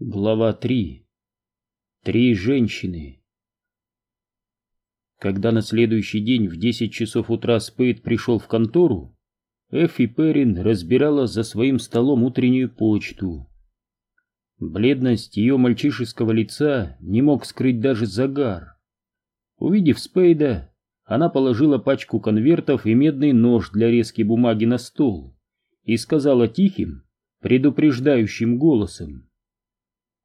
Глава 3. Три женщины. Когда на следующий день в 10 часов утра Спейд пришел в контору, Эффи Перрин разбирала за своим столом утреннюю почту. Бледность ее мальчишеского лица не мог скрыть даже загар. Увидев Спейда, она положила пачку конвертов и медный нож для резки бумаги на стол и сказала тихим, предупреждающим голосом.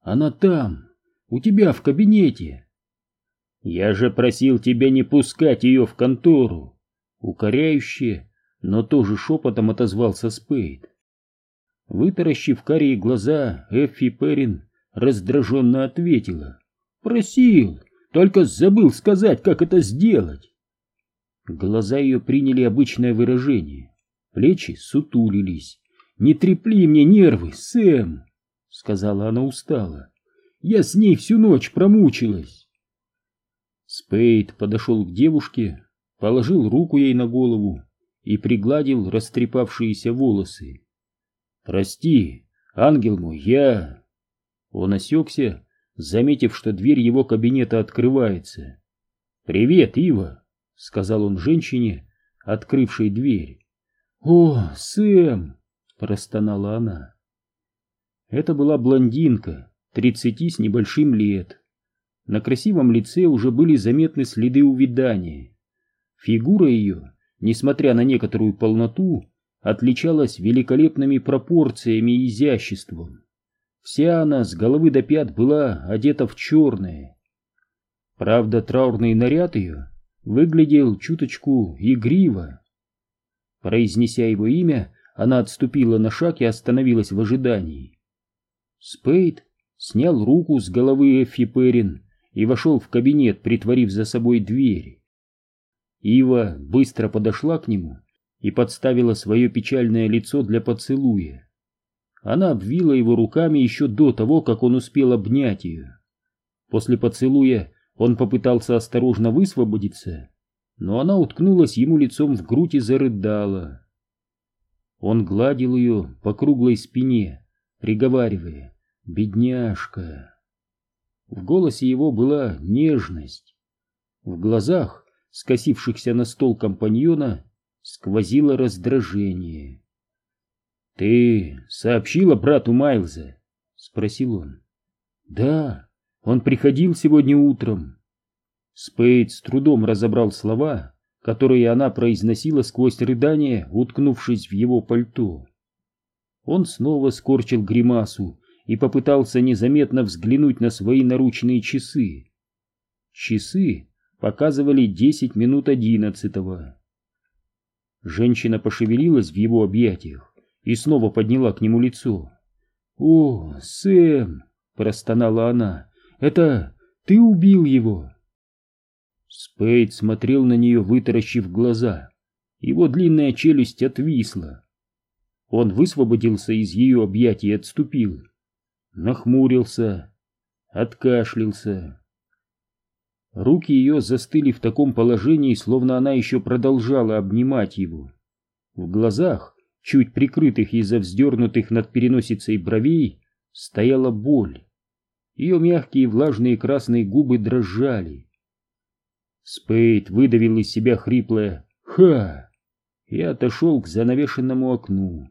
Она там, у тебя в кабинете. Я же просил тебя не пускать ее в контору. Укоряюще, но тоже шепотом отозвался Спейд. Вытаращив карие глаза, Эффи Перрин раздраженно ответила. «Просил, только забыл сказать, как это сделать». Глаза ее приняли обычное выражение. Плечи сутулились. «Не трепли мне нервы, Сэм!» — сказала она устало. «Я с ней всю ночь промучилась». Спейд подошел к девушке, положил руку ей на голову и пригладил растрепавшиеся волосы. «Прости, ангел мой, я...» Он осекся, заметив, что дверь его кабинета открывается. «Привет, Ива!» — сказал он женщине, открывшей дверь. «О, Сэм!» — простонала она. Это была блондинка, тридцати с небольшим лет. На красивом лице уже были заметны следы увядания. Фигура ее, несмотря на некоторую полноту, отличалась великолепными пропорциями и изяществом. Вся она с головы до пят была одета в черное. Правда, траурный наряд ее выглядел чуточку игриво. Произнеся его имя, она отступила на шаг и остановилась в ожидании. Спейд снял руку с головы Эффи Перрин и вошел в кабинет, притворив за собой дверь. Ива быстро подошла к нему и подставила свое печальное лицо для поцелуя. Она обвила его руками еще до того, как он успел обнять ее. После поцелуя он попытался осторожно высвободиться, но она уткнулась ему лицом в грудь и зарыдала. Он гладил ее по круглой спине, приговаривая «Бедняжка». В голосе его была нежность. В глазах, скосившихся на стол компаньона, сквозило раздражение. «Ты сообщила брату Майлза?» — спросил он. «Да, он приходил сегодня утром». Спейд с трудом разобрал слова, которые она произносила сквозь рыдание, уткнувшись в его пальто. Он снова скорчил гримасу и попытался незаметно взглянуть на свои наручные часы. Часы показывали десять минут одиннадцатого. Женщина пошевелилась в его объятиях и снова подняла к нему лицо. «О, Сэм!» — простонала она. «Это ты убил его?» Спейд смотрел на нее, вытаращив глаза. Его длинная челюсть отвисла. Он высвободился из ее объятий и отступил. Нахмурился, откашлялся. Руки ее застыли в таком положении, словно она еще продолжала обнимать его. В глазах, чуть прикрытых из-за вздернутых над переносицей бровей, стояла боль. Ее мягкие влажные красные губы дрожали. Спейд выдавил из себя хриплое «Ха!» и отошел к занавешенному окну.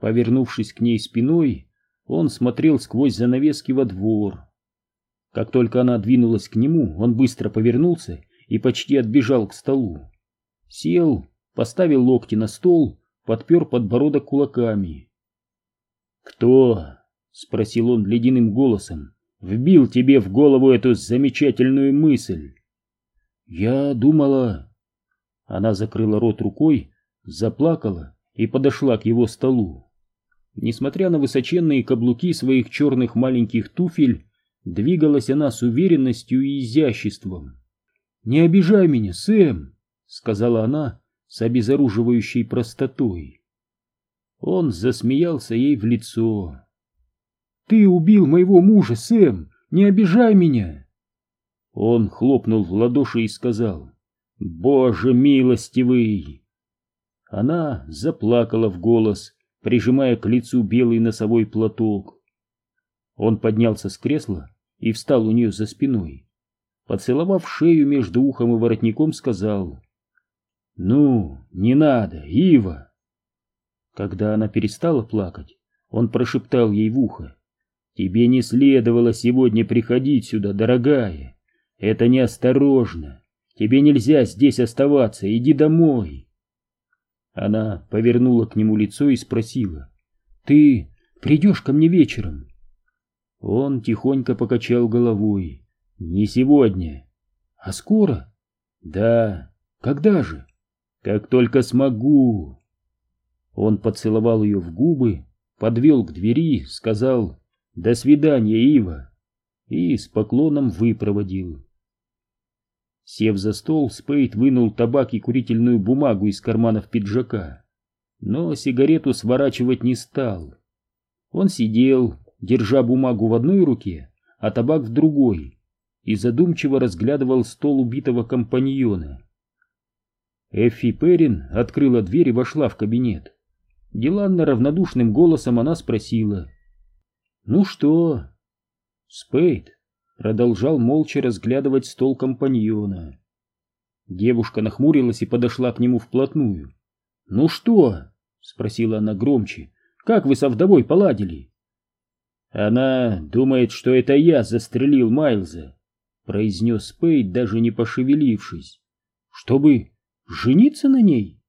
Повернувшись к ней спиной, он смотрел сквозь занавески во двор. Как только она двинулась к нему, он быстро повернулся и почти отбежал к столу. Сел, поставил локти на стол, подпер подбородок кулаками. «Кто?» — спросил он ледяным голосом. «Вбил тебе в голову эту замечательную мысль?» «Я думала...» Она закрыла рот рукой, заплакала и подошла к его столу. Несмотря на высоченные каблуки своих черных маленьких туфель, двигалась она с уверенностью и изяществом. «Не обижай меня, Сэм!» — сказала она с обезоруживающей простотой. Он засмеялся ей в лицо. «Ты убил моего мужа, Сэм! Не обижай меня!» Он хлопнул в ладоши и сказал «Боже милостивый!» Она заплакала в голос, прижимая к лицу белый носовой платок. Он поднялся с кресла и встал у нее за спиной. Поцеловав шею между ухом и воротником, сказал «Ну, не надо, Ива!» Когда она перестала плакать, он прошептал ей в ухо «Тебе не следовало сегодня приходить сюда, дорогая. Это неосторожно. Тебе нельзя здесь оставаться, иди домой». Она повернула к нему лицо и спросила «Ты придешь ко мне вечером?» Он тихонько покачал головой. «Не сегодня». «А скоро?» «Да». «Когда же?» «Как только смогу». Он поцеловал ее в губы, подвел к двери, сказал «До свидания, Ива!» и с поклоном выпроводил. Сев за стол, Спейд вынул табак и курительную бумагу из карманов пиджака, но сигарету сворачивать не стал. Он сидел, держа бумагу в одной руке, а табак в другой, и задумчиво разглядывал стол убитого компаньона. Эффи Перрин открыла дверь и вошла в кабинет. Деланно равнодушным голосом она спросила. «Ну что?» Спейд продолжал молча разглядывать стол компаньона. Девушка нахмурилась и подошла к нему вплотную. «Ну что?» — спросила она громче. «Как вы со вдовой поладили?» «Она думает, что это я застрелил Майлза», — произнес Спейд, даже не пошевелившись. «Чтобы жениться на ней?»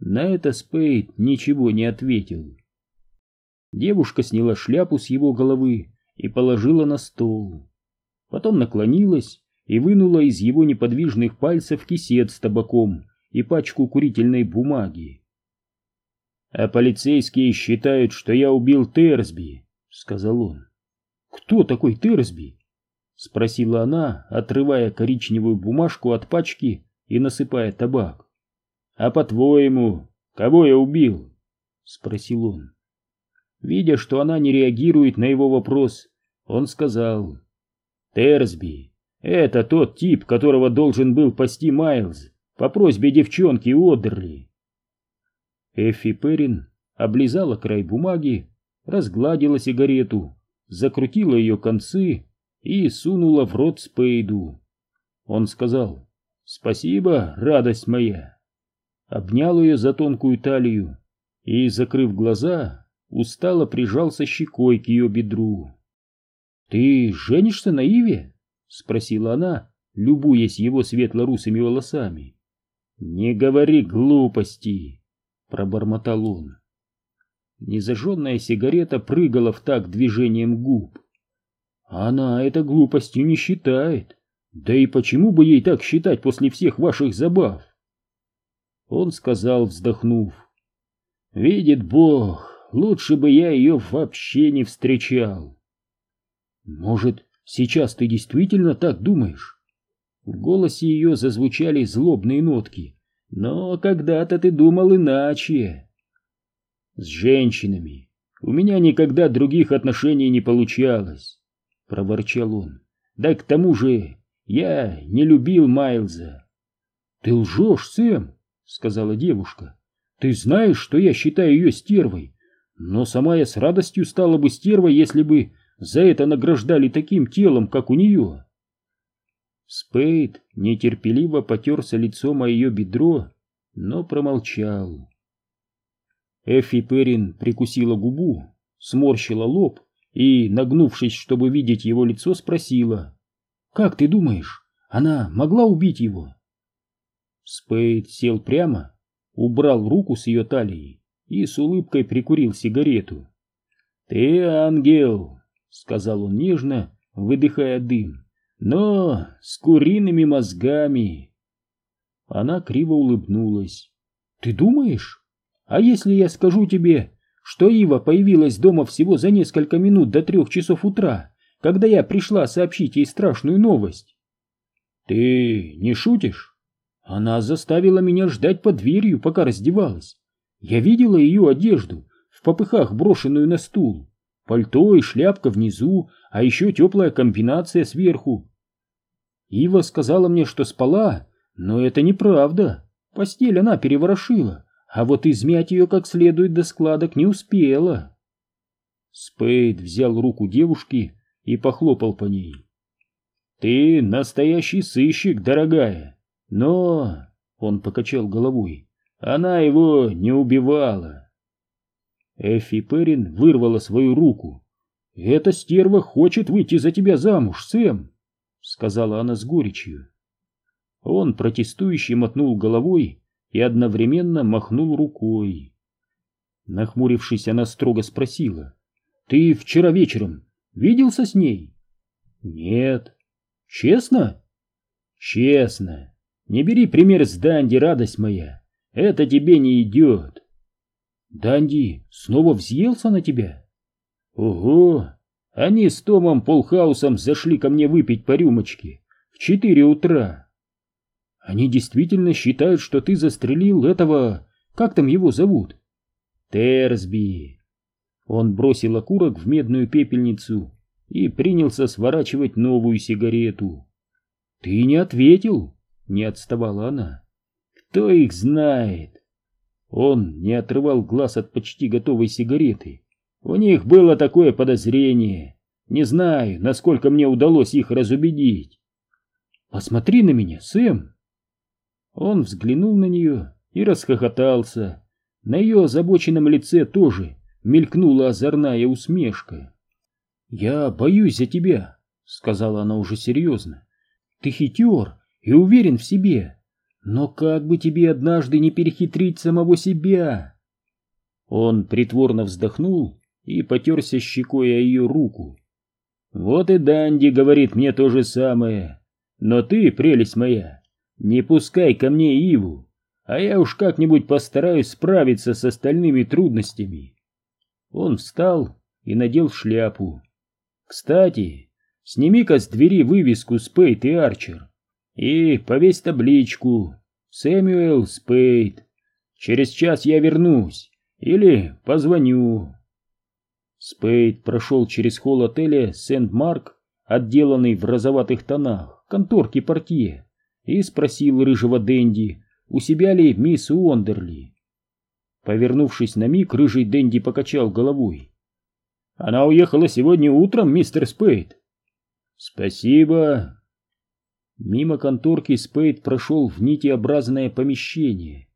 На это Спейд ничего не ответил. Девушка сняла шляпу с его головы и положила на стол. Потом наклонилась и вынула из его неподвижных пальцев кисет с табаком и пачку курительной бумаги. «А полицейские считают, что я убил Терсби», — сказал он. «Кто такой Терсби?» — спросила она, отрывая коричневую бумажку от пачки и насыпая табак. «А по-твоему, кого я убил?» — спросил он. Видя, что она не реагирует на его вопрос, он сказал, «Терсби, это тот тип, которого должен был пасти Майлз по просьбе девчонки Одерли». Эффи Перрин облизала край бумаги, разгладила сигарету, закрутила ее концы и сунула в рот Спейду. Он сказал, «Спасибо, радость моя!» Обнял ее за тонкую талию и, закрыв глаза, устало прижался щекой к ее бедру. «Ты женишься на Иве?» — спросила она, любуясь его светло-русыми волосами. «Не говори глупости!» — пробормотал он. Незажженная сигарета прыгала в такт движением губ. Она это глупостью не считает. Да и почему бы ей так считать после всех ваших забав? Он сказал, вздохнув. «Видит Бог, лучше бы я ее вообще не встречал. Может, сейчас ты действительно так думаешь? В голосе ее зазвучали злобные нотки. Но когда-то ты думал иначе. С женщинами у меня никогда других отношений не получалось, проворчал он. Да к тому же я не любил Майлза. Ты лжешь, Сэм, сказала девушка. Ты знаешь, что я считаю ее стервой, но сама я с радостью стала бы стервой, если бы за это награждали таким телом, как у нее. Спейд нетерпеливо потерся лицом о ее бедро, но промолчал. Эффи Перрин прикусила губу, сморщила лоб и, нагнувшись, чтобы видеть его лицо, спросила. «Как ты думаешь, она могла убить его?» Спейд сел прямо, убрал руку с ее талии и с улыбкой прикурил сигарету. «Ты ангел!» — сказал он нежно, выдыхая дым. «Но с куриными мозгами!» Она криво улыбнулась. «Ты думаешь? А если я скажу тебе, что Ива появилась дома всего за несколько минут до трех часов утра, когда я пришла сообщить ей страшную новость?» «Ты не шутишь?» Она заставила меня ждать под дверью, пока раздевалась. Я видела ее одежду, в попыхах брошенную на стул. Пальто и шляпка внизу, а еще теплая комбинация сверху. Ива сказала мне, что спала, но это неправда. Постель она переворошила, а вот измять ее как следует до складок не успела. Спейд взял руку девушки и похлопал по ней. «Ты настоящий сыщик, дорогая, но...» — он покачал головой. «Она его не убивала». Эффи Перрин вырвала свою руку. «Эта стерва хочет выйти за тебя замуж, Сэм!» — сказала она с горечью. Он протестующе мотнул головой и одновременно махнул рукой. Нахмурившись, она строго спросила. «Ты вчера вечером виделся с ней?» «Нет». «Честно?» «Честно. Не бери пример с Данди, радость моя. Это тебе не идет». «Данди снова взъелся на тебя?» «Ого! Они с Томом Полхаусом зашли ко мне выпить по рюмочке в четыре утра. Они действительно считают, что ты застрелил этого... Как там его зовут?» «Терсби». Он бросил окурок в медную пепельницу и принялся сворачивать новую сигарету. «Ты не ответил?» — не отставала она. «Кто их знает?» Он не отрывал глаз от почти готовой сигареты. У них было такое подозрение. Не знаю, насколько мне удалось их разубедить. «Посмотри на меня, Сэм!» Он взглянул на нее и расхохотался. На ее озабоченном лице тоже мелькнула озорная усмешка. «Я боюсь за тебя», — сказала она уже серьезно. «Ты хитер и уверен в себе, но как бы тебе однажды не перехитрить самого себя?» Он притворно вздохнул и потерся щекой о ее руку. «Вот и Данди говорит мне то же самое. Но ты, прелесть моя, не пускай ко мне Иву, а я уж как-нибудь постараюсь справиться с остальными трудностями». Он встал и надел шляпу. «Кстати, сними-ка с двери вывеску Спейт и Арчер и повесь табличку «Сэмюэл Спейт». Через час я вернусь или позвоню». Спейд прошел через холл отеля «Сент-Марк», отделанный в розоватых тонах, конторки портье, и спросил рыжего Дэнди, у себя ли мисс Уондерли. Повернувшись на миг, рыжий Дэнди покачал головой. «Она уехала сегодня утром, мистер Спейд». «Спасибо». Мимо конторки Спейд прошел в нишеобразное помещение,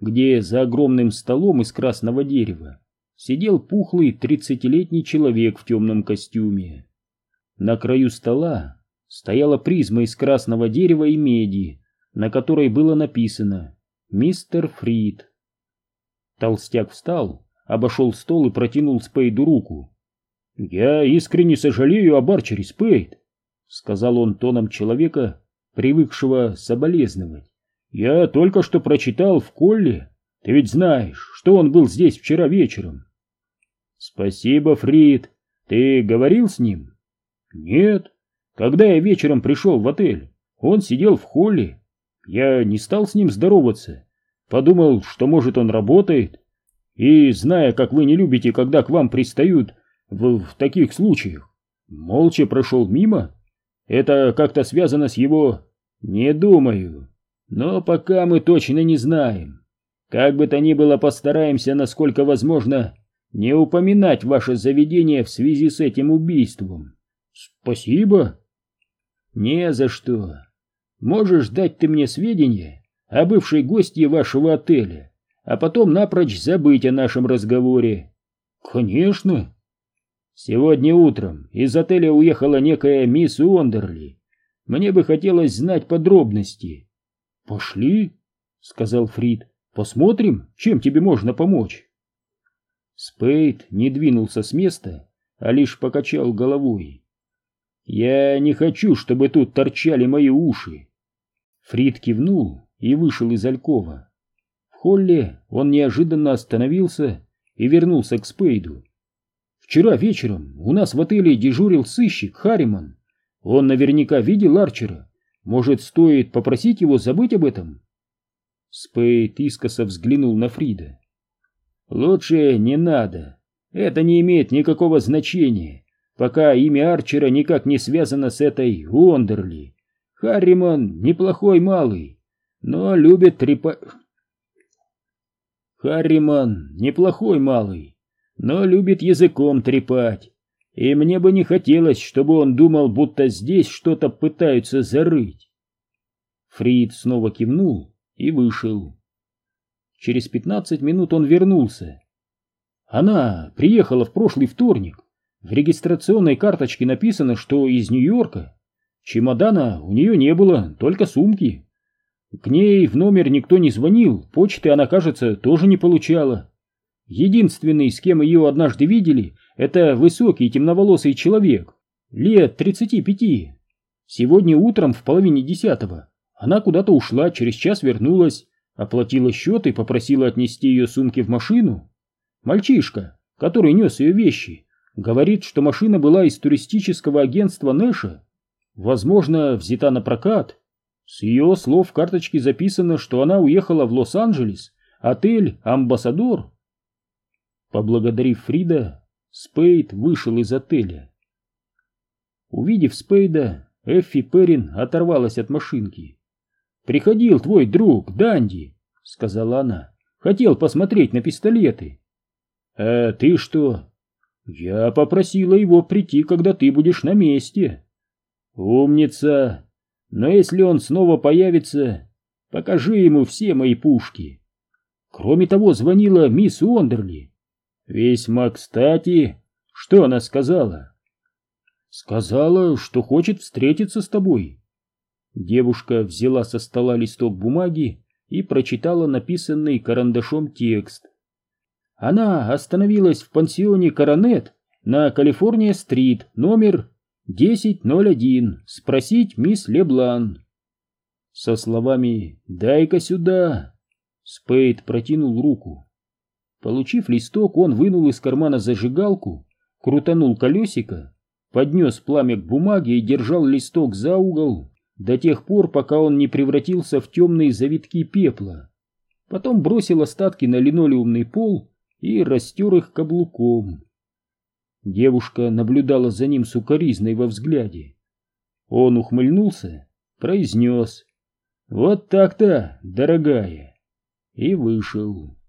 где за огромным столом из красного дерева сидел пухлый тридцатилетний человек в темном костюме. На краю стола стояла призма из красного дерева и меди, на которой было написано «Мистер Фрид». Толстяк встал, обошел стол и протянул Спейду руку. «Я искренне сожалею об Арчере, Спейд», — сказал он тоном человека, привыкшего соболезновать. «Я только что прочитал в Колле. Ты ведь знаешь, что он был здесь вчера вечером». «Спасибо, Фрид. Ты говорил с ним?» «Нет. Когда я вечером пришел в отель, он сидел в холле. Я не стал с ним здороваться. Подумал, что, может, он работает. И, зная, как вы не любите, когда к вам пристают в, в таких случаях, молча прошел мимо. Это как-то связано с его... Не думаю. Но пока мы точно не знаем. Как бы то ни было, постараемся, насколько возможно, не упоминать ваше заведение в связи с этим убийством. Спасибо. Не за что. Можешь дать ты мне сведения о бывшей гостье вашего отеля, а потом напрочь забыть о нашем разговоре. Конечно. Сегодня утром из отеля уехала некая мисс Уондерли. Мне бы хотелось знать подробности. Пошли, сказал Фрид. Посмотрим, чем тебе можно помочь. Спейд не двинулся с места, а лишь покачал головой. «Я не хочу, чтобы тут торчали мои уши!» Фрид кивнул и вышел из Алькова. В холле он неожиданно остановился и вернулся к Спейду. «Вчера вечером у нас в отеле дежурил сыщик Харриман. Он наверняка видел Арчера. Может, стоит попросить его забыть об этом?» Спейд искоса взглянул на Фрида. Лучше не надо. Это не имеет никакого значения, пока имя Арчера никак не связано с этой Уондерли. Харриман неплохой малый, но любит трепа... Харриман неплохой малый, но любит языком трепать, и мне бы не хотелось, чтобы он думал, будто здесь что-то пытаются зарыть. Фрид снова кивнул и вышел. Через пятнадцать минут он вернулся. Она приехала в прошлый вторник. В регистрационной карточке написано, что из Нью-Йорка. Чемодана у нее не было, только сумки. К ней в номер никто не звонил, почты она, кажется, тоже не получала. Единственный, с кем ее однажды видели, это высокий темноволосый человек, лет тридцати пяти. Сегодня утром в половине десятого она куда-то ушла, через час вернулась, оплатила счет и попросила отнести ее сумки в машину. Мальчишка, который нес ее вещи, говорит, что машина была из туристического агентства Нэша. Возможно, взята на прокат. С ее слов в карточке записано, что она уехала в Лос-Анджелес, отель «Амбассадор». Поблагодарив Фрида, Спейд вышел из отеля. Увидев Спейда, Эффи Перрин оторвалась от машинки. «Приходил твой друг, Данди», — сказала она. «Хотел посмотреть на пистолеты». «А ты что?» «Я попросила его прийти, когда ты будешь на месте». «Умница! Но если он снова появится, покажи ему все мои пушки». Кроме того, звонила мисс Уондерли. «Весьма кстати. Что она сказала?» «Сказала, что хочет встретиться с тобой». Девушка взяла со стола листок бумаги и прочитала написанный карандашом текст. Она остановилась в пансионе «Коронет» на Калифорния-стрит, номер 1001, спросить мисс Леблан. Со словами «дай-ка сюда», Спейд протянул руку. Получив листок, он вынул из кармана зажигалку, крутанул колесико, поднес пламя к бумаге и держал листок за угол до тех пор, пока он не превратился в темные завитки пепла. Потом бросил остатки на линолеумный пол и растер их каблуком. Девушка наблюдала за ним сукоризной во взгляде. Он ухмыльнулся, произнес «Вот так-то, дорогая!» и вышел.